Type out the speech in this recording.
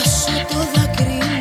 Άσε το δάκρυ